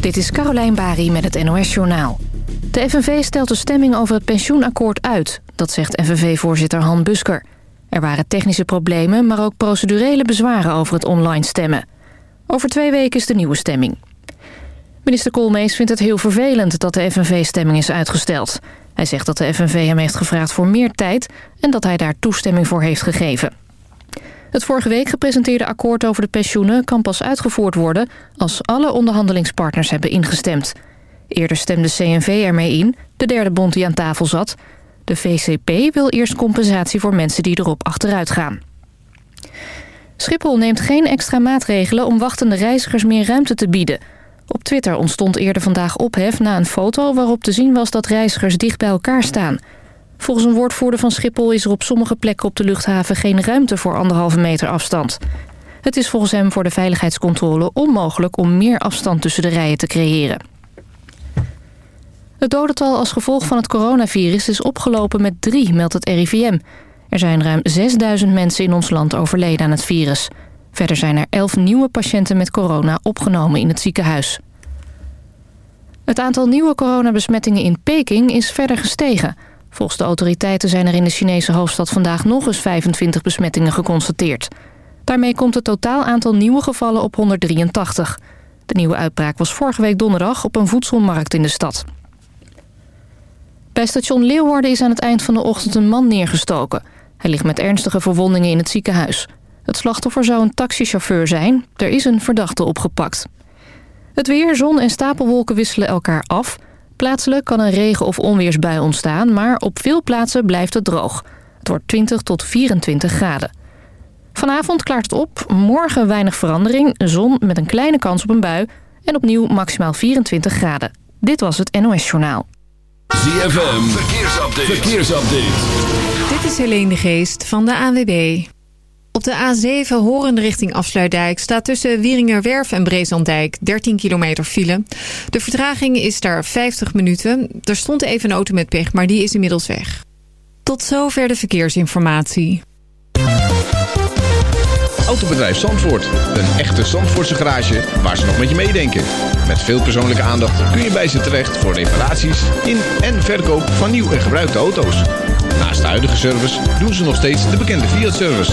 Dit is Carolijn Bari met het NOS Journaal. De FNV stelt de stemming over het pensioenakkoord uit. Dat zegt FNV-voorzitter Han Busker. Er waren technische problemen, maar ook procedurele bezwaren over het online stemmen. Over twee weken is de nieuwe stemming. Minister Koolmees vindt het heel vervelend dat de FNV-stemming is uitgesteld. Hij zegt dat de FNV hem heeft gevraagd voor meer tijd... en dat hij daar toestemming voor heeft gegeven. Het vorige week gepresenteerde akkoord over de pensioenen... kan pas uitgevoerd worden als alle onderhandelingspartners hebben ingestemd. Eerder stemde CNV ermee in, de derde bond die aan tafel zat. De VCP wil eerst compensatie voor mensen die erop achteruit gaan. Schiphol neemt geen extra maatregelen om wachtende reizigers meer ruimte te bieden... Op Twitter ontstond eerder vandaag ophef na een foto waarop te zien was dat reizigers dicht bij elkaar staan. Volgens een woordvoerder van Schiphol is er op sommige plekken op de luchthaven geen ruimte voor anderhalve meter afstand. Het is volgens hem voor de veiligheidscontrole onmogelijk om meer afstand tussen de rijen te creëren. Het dodental als gevolg van het coronavirus is opgelopen met drie, meldt het RIVM. Er zijn ruim 6000 mensen in ons land overleden aan het virus. Verder zijn er 11 nieuwe patiënten met corona opgenomen in het ziekenhuis. Het aantal nieuwe coronabesmettingen in Peking is verder gestegen. Volgens de autoriteiten zijn er in de Chinese hoofdstad vandaag nog eens 25 besmettingen geconstateerd. Daarmee komt het totaal aantal nieuwe gevallen op 183. De nieuwe uitbraak was vorige week donderdag op een voedselmarkt in de stad. Bij station Leeuwarden is aan het eind van de ochtend een man neergestoken. Hij ligt met ernstige verwondingen in het ziekenhuis. Het slachtoffer zou een taxichauffeur zijn. Er is een verdachte opgepakt. Het weer, zon en stapelwolken wisselen elkaar af. Plaatselijk kan een regen- of onweersbui ontstaan... maar op veel plaatsen blijft het droog. Het wordt 20 tot 24 graden. Vanavond klaart het op. Morgen weinig verandering. Zon met een kleine kans op een bui. En opnieuw maximaal 24 graden. Dit was het NOS Journaal. ZFM, verkeersupdate. verkeersupdate. Dit is Helene de Geest van de ANWB. Op de A7 Horen richting Afsluitdijk staat tussen Wieringerwerf en Brezandijk 13 kilometer file. De vertraging is daar 50 minuten. Er stond even een auto met pech, maar die is inmiddels weg. Tot zover de verkeersinformatie. Autobedrijf Zandvoort. Een echte Zandvoortse garage waar ze nog met je meedenken. Met veel persoonlijke aandacht kun je bij ze terecht voor reparaties in en verkoop van nieuw en gebruikte auto's. Naast de huidige service doen ze nog steeds de bekende Fiat-service.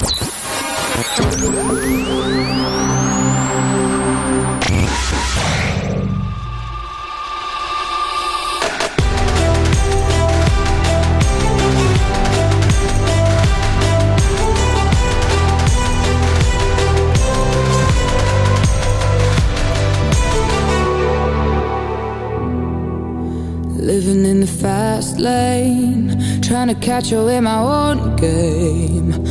Living in the fast lane, trying to catch up in my own game.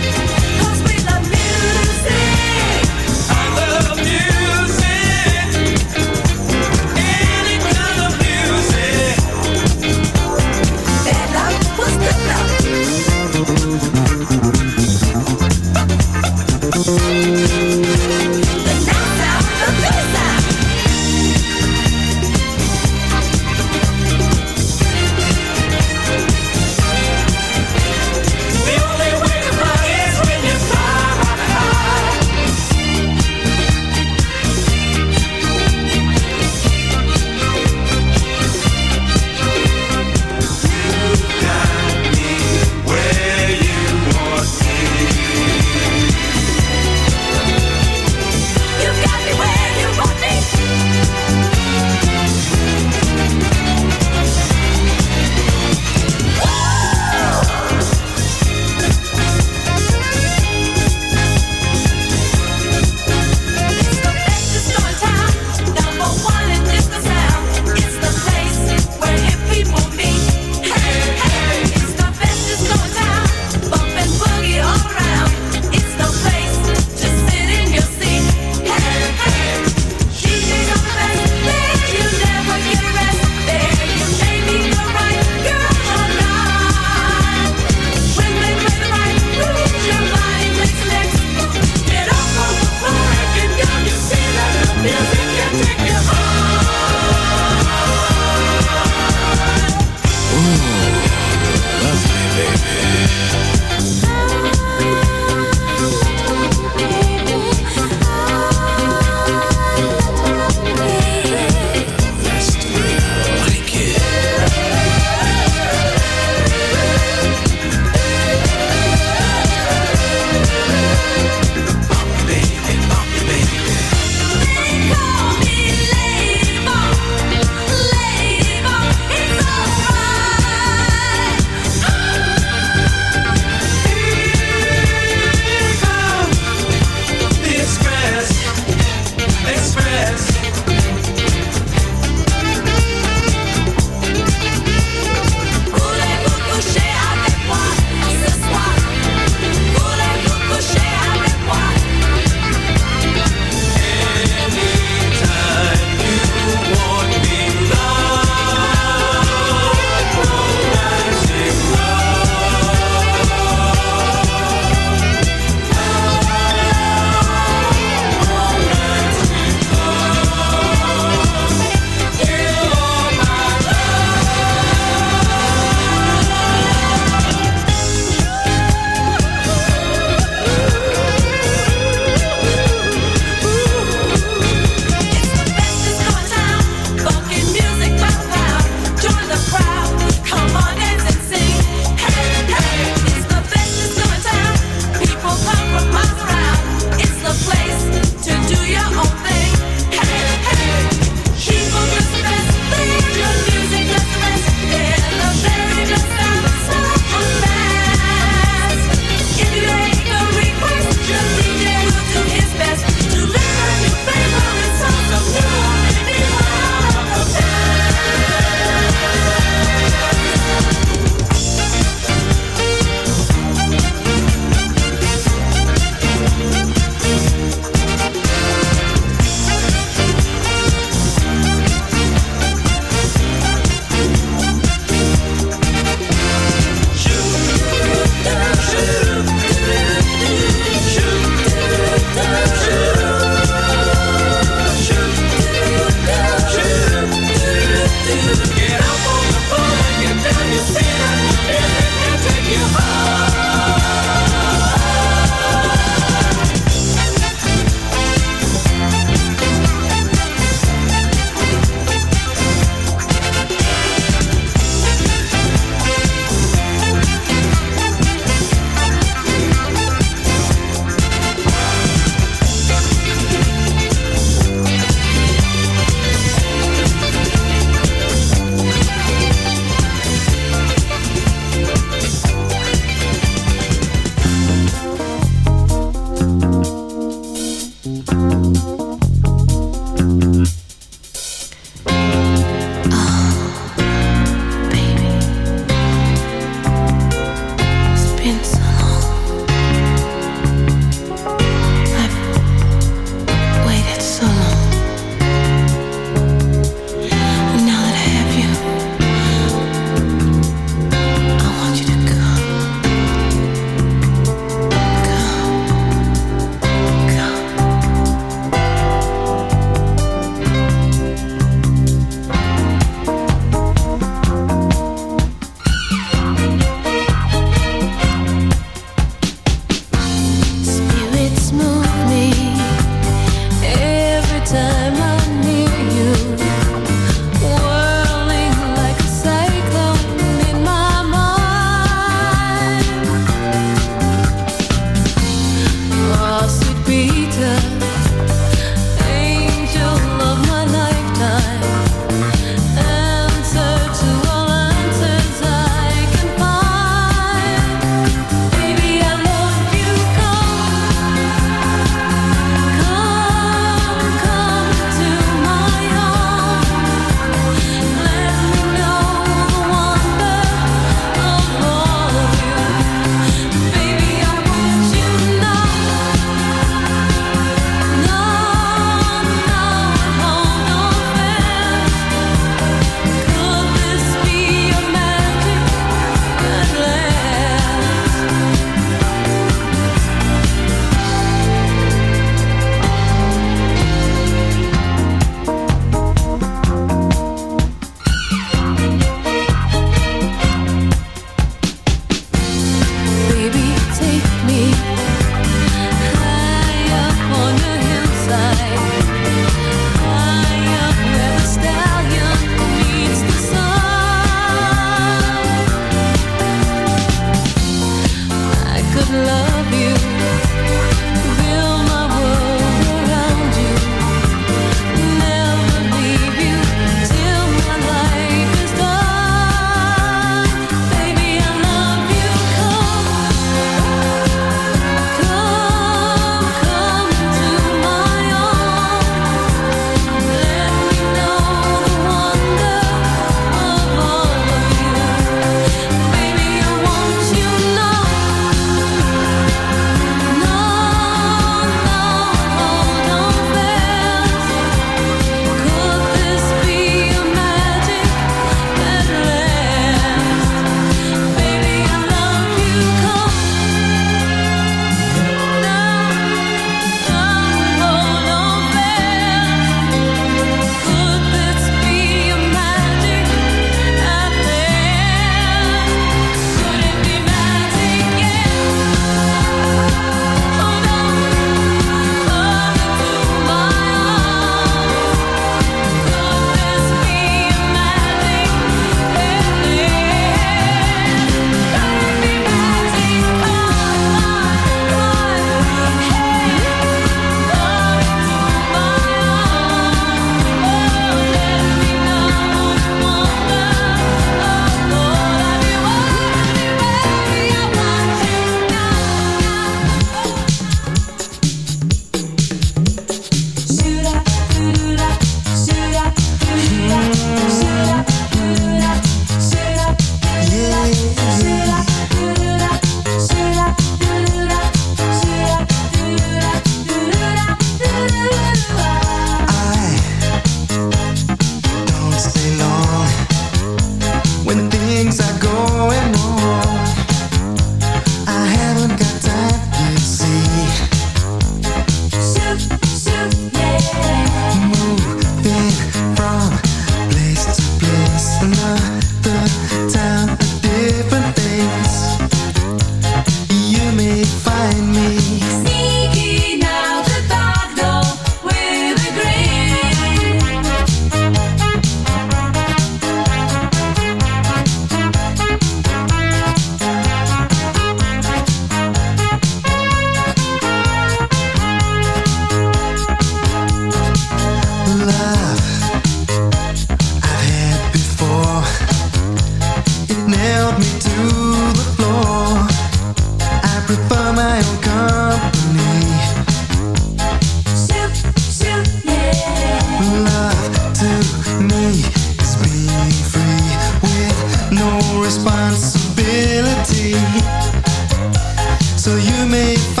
may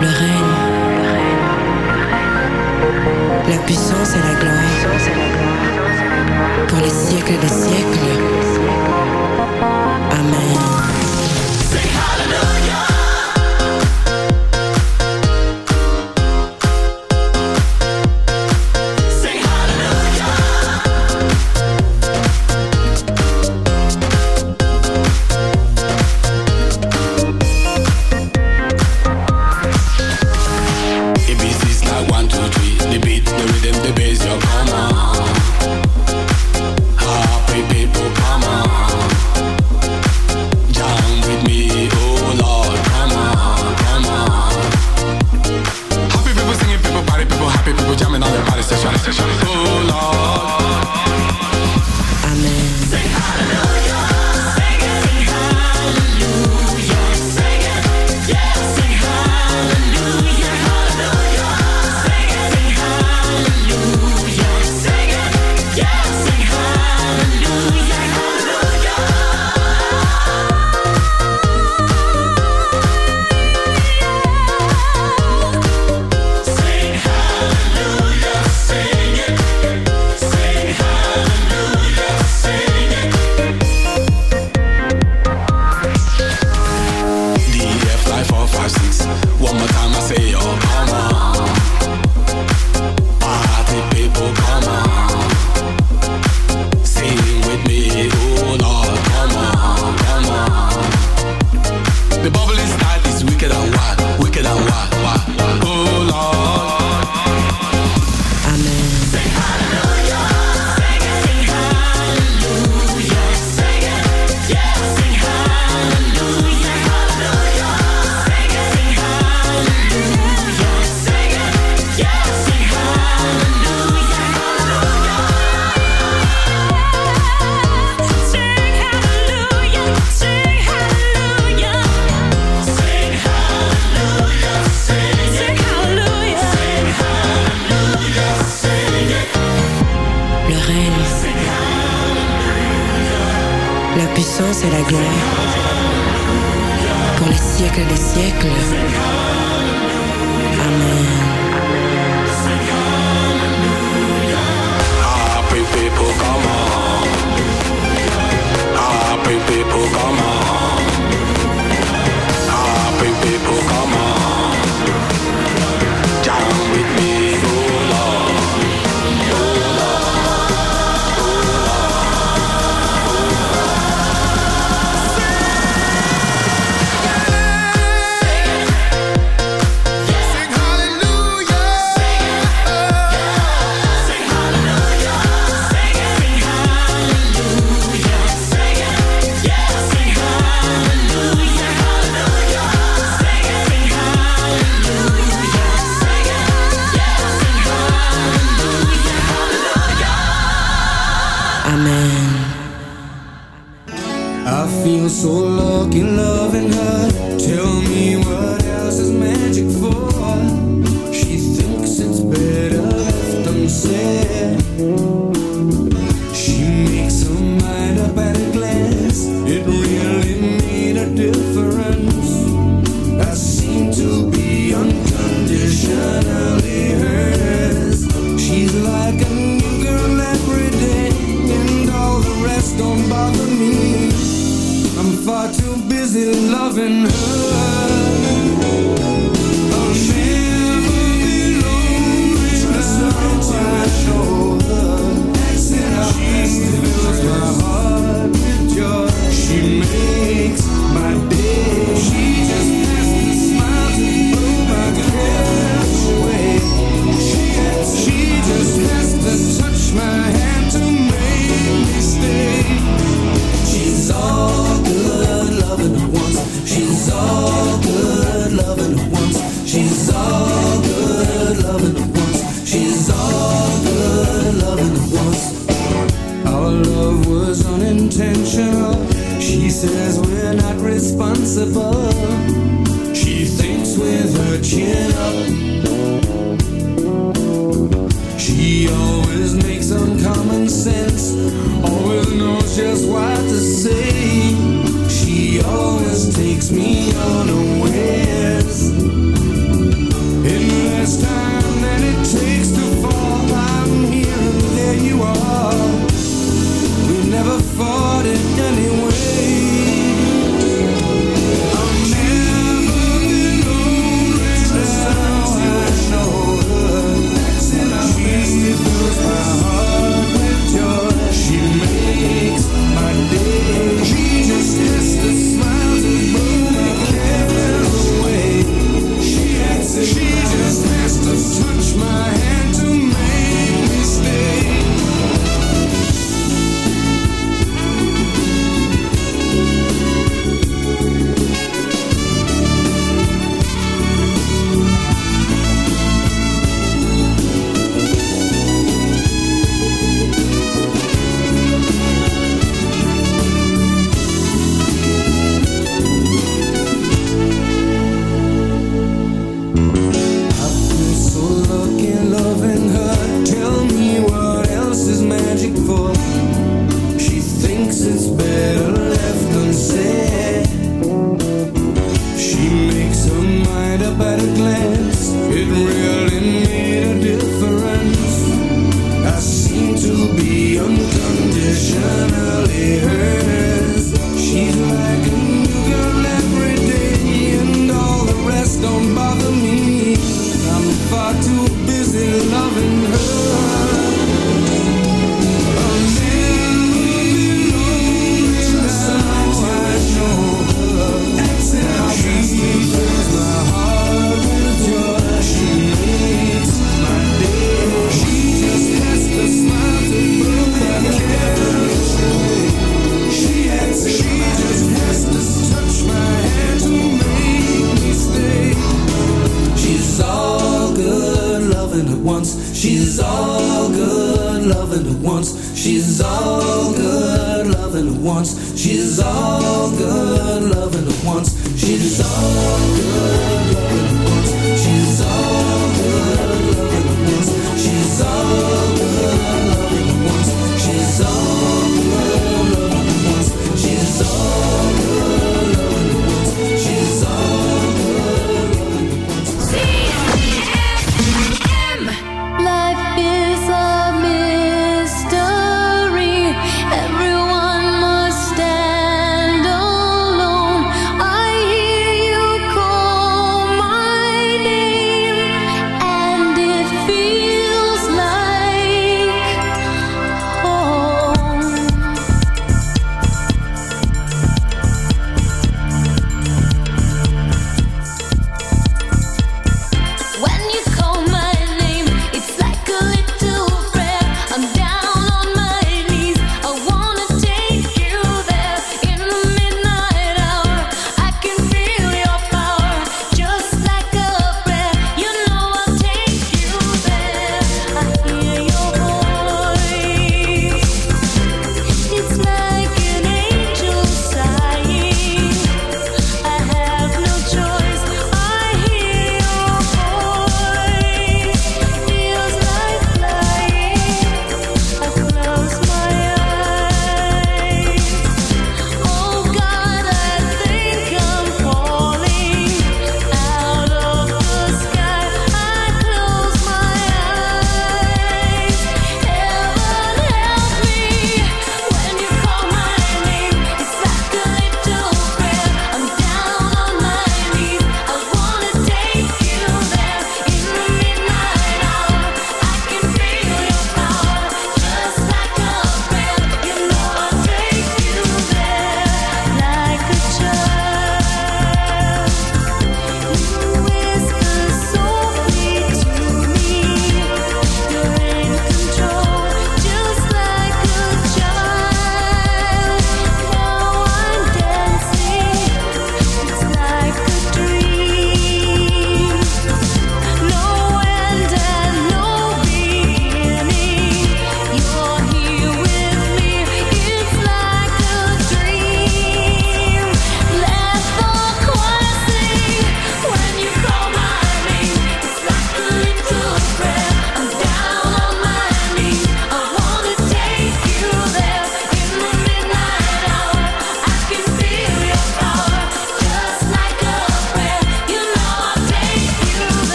le règne, la puissance et la gloire, pour les siècles des siècles.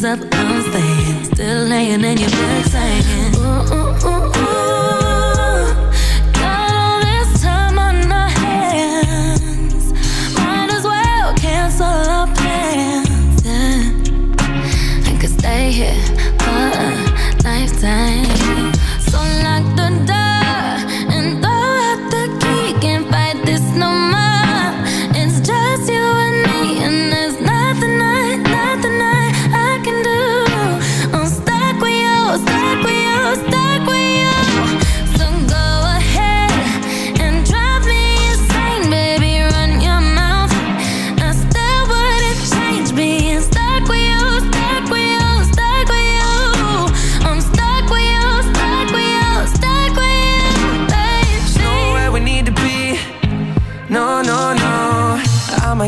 hands up, I'm staying. Still laying in your bed, saying.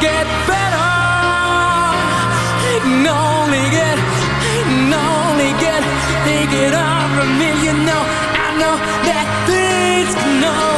get better. It can only get, it can only get, Take it all from me. You know, I know that things can only